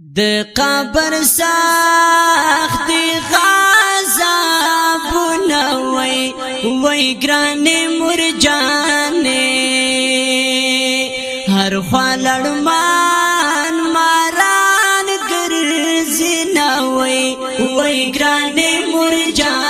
د قبر سخت غذابونه وای وای ګران مرجان هر خلړ مان ماران ګرځي نه وای وای ګران مرجان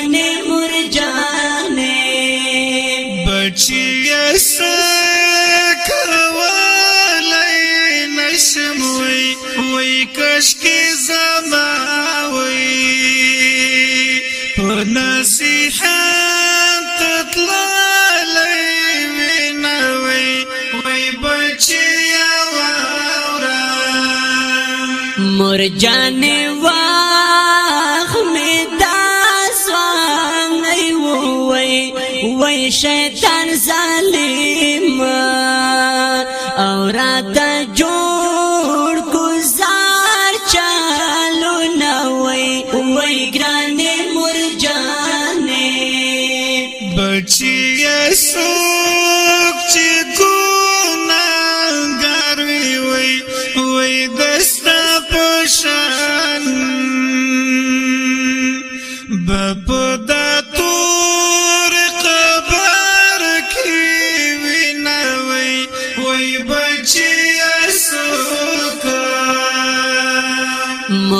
عین مرجانے بچی کروالی نشم وی وی کشکی زماوی پر نصیحان تطلالی وینوی وی بچی مرجانے وی وای شیطان ظالم او را ته جوړ گزار چالو نه وای وای ګران مرجانې بچي سوک چې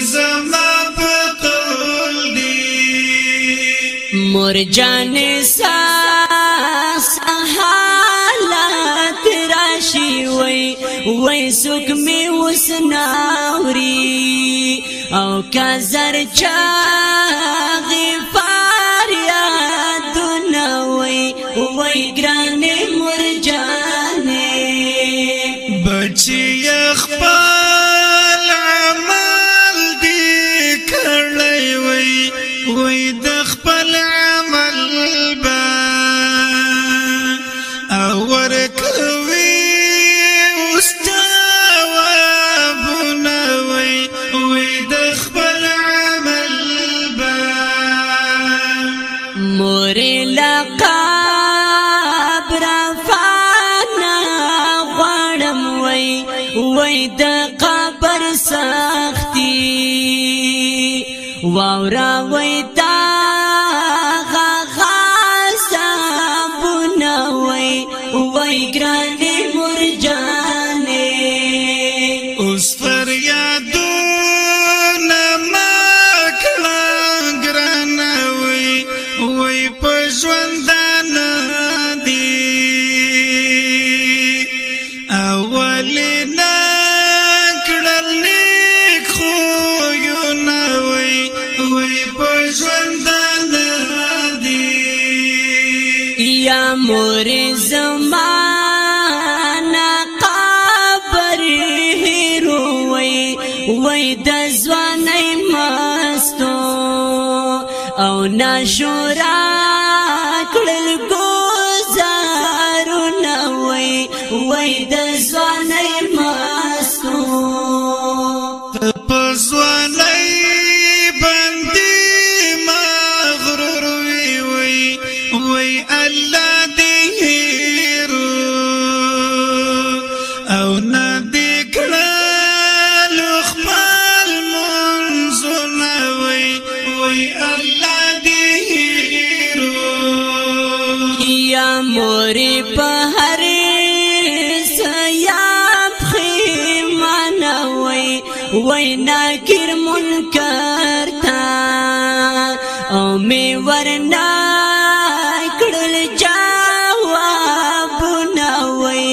زما پتول دی مور جان ساس حالات راشي وي وي سوک می وسناوري او کا زر چا واورا وای مور زمانہ قبر هروي وای د ځواني مستو او نشورا کړل ګزارونه وای وای د اوري په هر سیاب خیمانوي وای ناکر منکر تا او می ورنا کړل جواب نوي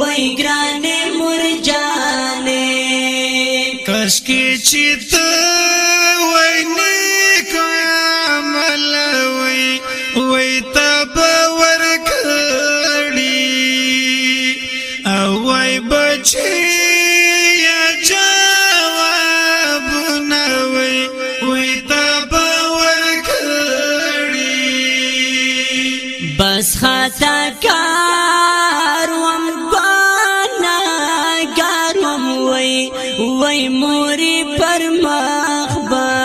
وای ګران مرجانه کاش کې چې ته وای نیک عمل وای وای تب بس خطا کار وم ګانا ګارم وای وای موري پر مخبا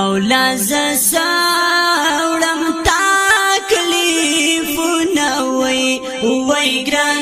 او لاز ساوړم تکلیف نه وای وای ګران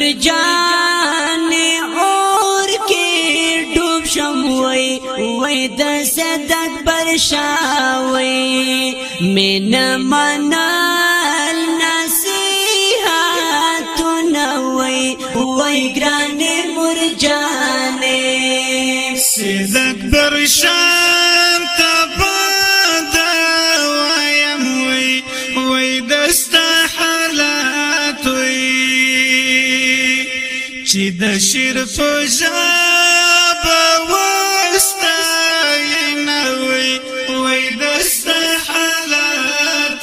جان کے ڈوب شوئی من برشا نصیحت میں وای وای گرانے مر جانے پر شان نشیر فجاب وستای نوی وی دست حالات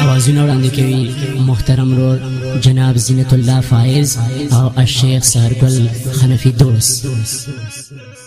اوازونه وړاندې کوي محترم رور جناب زینت الله فائز او الشیخ سرګل خنفی دوست